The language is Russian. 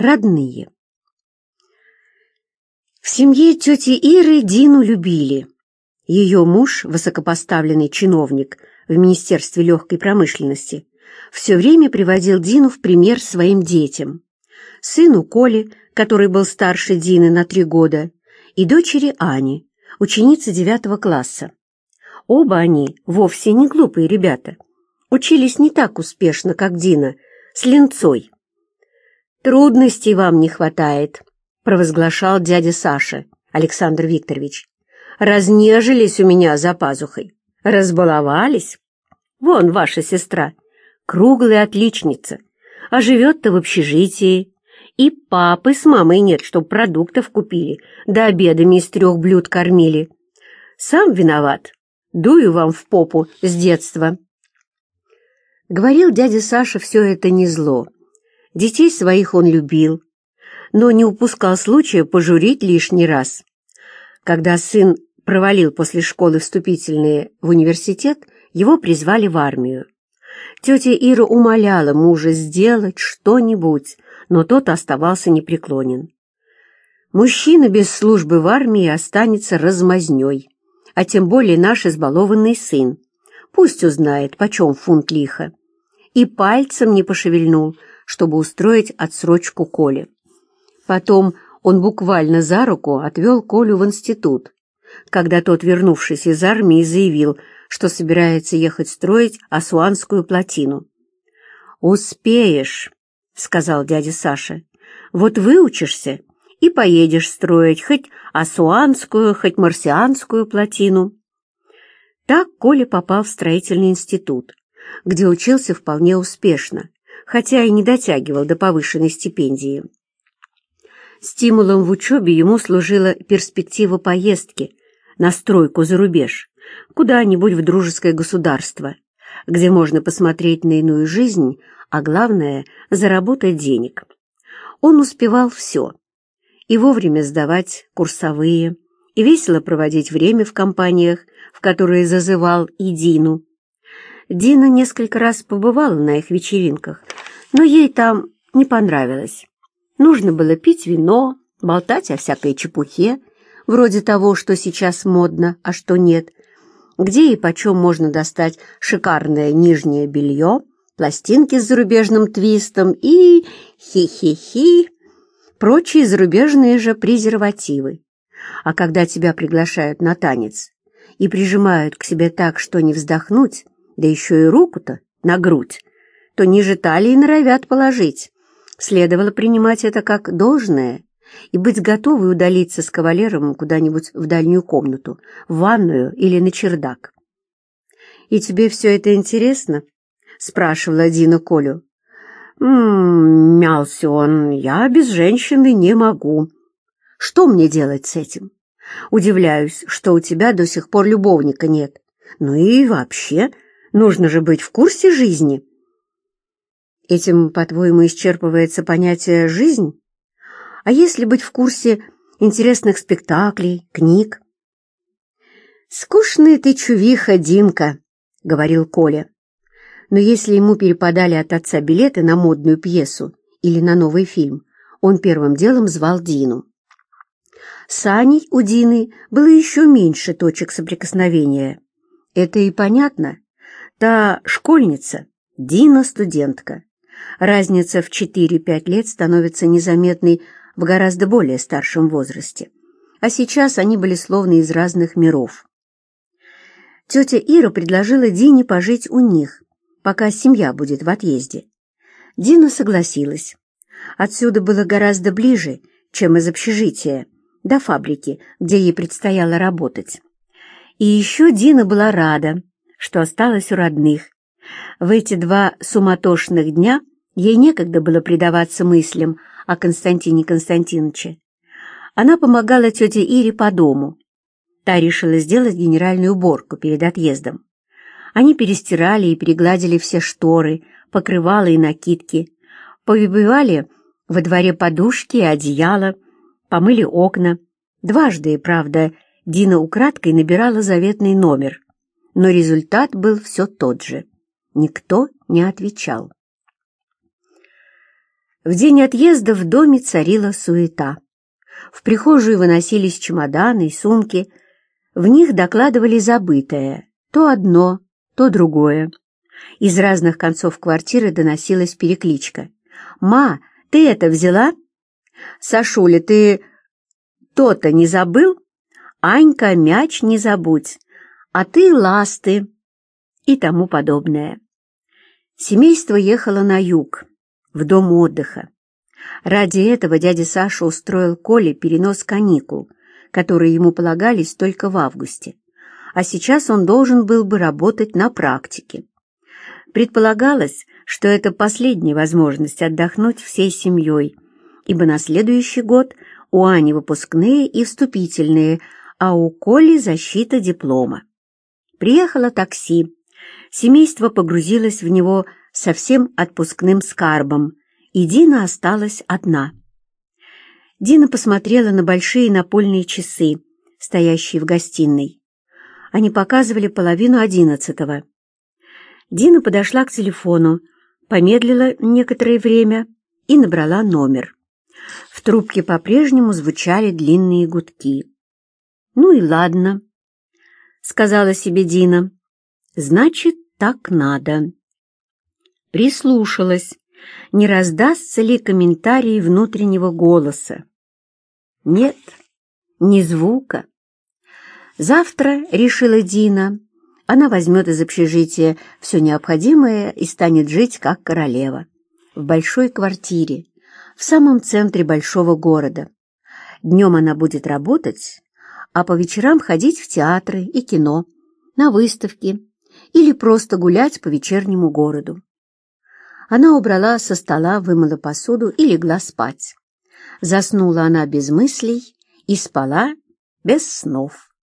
Родные. В семье тети Иры Дину любили. Ее муж, высокопоставленный чиновник в Министерстве легкой промышленности, все время приводил Дину в пример своим детям. Сыну Коле, который был старше Дины на три года, и дочери Ани, ученицы девятого класса. Оба они вовсе не глупые ребята. Учились не так успешно, как Дина, с ленцой. «Трудностей вам не хватает», — провозглашал дядя Саша, Александр Викторович. «Разнежились у меня за пазухой, разбаловались. Вон ваша сестра, круглая отличница, а живет-то в общежитии. И папы с мамой нет, чтоб продуктов купили, да обедами из трех блюд кормили. Сам виноват, дую вам в попу с детства». Говорил дядя Саша все это не зло. Детей своих он любил, но не упускал случая пожурить лишний раз. Когда сын провалил после школы вступительные в университет, его призвали в армию. Тетя Ира умоляла мужа сделать что-нибудь, но тот оставался непреклонен. Мужчина без службы в армии останется размазней, а тем более наш избалованный сын. Пусть узнает, почем фунт лиха. И пальцем не пошевельнул, чтобы устроить отсрочку Коле. Потом он буквально за руку отвел Колю в институт, когда тот, вернувшись из армии, заявил, что собирается ехать строить Асуанскую плотину. «Успеешь», — сказал дядя Саша. «Вот выучишься и поедешь строить хоть Асуанскую, хоть Марсианскую плотину». Так Коля попал в строительный институт, где учился вполне успешно, хотя и не дотягивал до повышенной стипендии. Стимулом в учебе ему служила перспектива поездки на стройку за рубеж, куда-нибудь в дружеское государство, где можно посмотреть на иную жизнь, а главное – заработать денег. Он успевал все – и вовремя сдавать курсовые, и весело проводить время в компаниях, в которые зазывал и Дину. Дина несколько раз побывала на их вечеринках, но ей там не понравилось. Нужно было пить вино, болтать о всякой чепухе, вроде того, что сейчас модно, а что нет, где и почем можно достать шикарное нижнее белье, пластинки с зарубежным твистом и хи-хи-хи, прочие зарубежные же презервативы. А когда тебя приглашают на танец и прижимают к себе так, что не вздохнуть, да еще и руку-то на грудь, то ниже талии норовят положить. Следовало принимать это как должное и быть готовой удалиться с кавалером куда-нибудь в дальнюю комнату, в ванную или на чердак. «И тебе все это интересно?» — спрашивала Дина Колю. «М-м, мялся он, я без женщины не могу. Что мне делать с этим? Удивляюсь, что у тебя до сих пор любовника нет. Ну и вообще, нужно же быть в курсе жизни». Этим, по-твоему, исчерпывается понятие «жизнь»? А если быть в курсе интересных спектаклей, книг? «Скучная ты чувиха, Динка», — говорил Коля. Но если ему перепадали от отца билеты на модную пьесу или на новый фильм, он первым делом звал Дину. С Аней у Дины было еще меньше точек соприкосновения. Это и понятно. Та школьница, Дина студентка. Разница в 4-5 лет становится незаметной в гораздо более старшем возрасте. А сейчас они были словно из разных миров. Тетя Ира предложила Дине пожить у них, пока семья будет в отъезде. Дина согласилась. Отсюда было гораздо ближе, чем из общежития, до фабрики, где ей предстояло работать. И еще Дина была рада, что осталась у родных. В эти два суматошных дня Ей некогда было предаваться мыслям о Константине Константиновиче. Она помогала тете Ире по дому. Та решила сделать генеральную уборку перед отъездом. Они перестирали и перегладили все шторы, покрывала и накидки, повыбивали во дворе подушки и одеяла, помыли окна. Дважды, правда, Дина украдкой набирала заветный номер, но результат был все тот же. Никто не отвечал. В день отъезда в доме царила суета. В прихожую выносились чемоданы и сумки. В них докладывали забытое, то одно, то другое. Из разных концов квартиры доносилась перекличка. «Ма, ты это взяла?» «Сашуля, ты то-то не забыл?» «Анька, мяч не забудь!» «А ты ласты!» и тому подобное. Семейство ехало на юг, в дом отдыха. Ради этого дядя Саша устроил Коле перенос каникул, которые ему полагались только в августе, а сейчас он должен был бы работать на практике. Предполагалось, что это последняя возможность отдохнуть всей семьей, ибо на следующий год у Ани выпускные и вступительные, а у Коли защита диплома. Приехало такси. Семейство погрузилось в него совсем отпускным скарбом, и Дина осталась одна. Дина посмотрела на большие напольные часы, стоящие в гостиной. Они показывали половину одиннадцатого. Дина подошла к телефону, помедлила некоторое время и набрала номер. В трубке по-прежнему звучали длинные гудки. «Ну и ладно», — сказала себе Дина. «Значит, так надо» прислушалась, не раздастся ли комментарий внутреннего голоса. Нет, ни звука. Завтра, решила Дина, она возьмет из общежития все необходимое и станет жить как королева. В большой квартире, в самом центре большого города. Днем она будет работать, а по вечерам ходить в театры и кино, на выставки или просто гулять по вечернему городу. Она убрала со стола, вымыла посуду и легла спать. Заснула она без мыслей и спала без снов.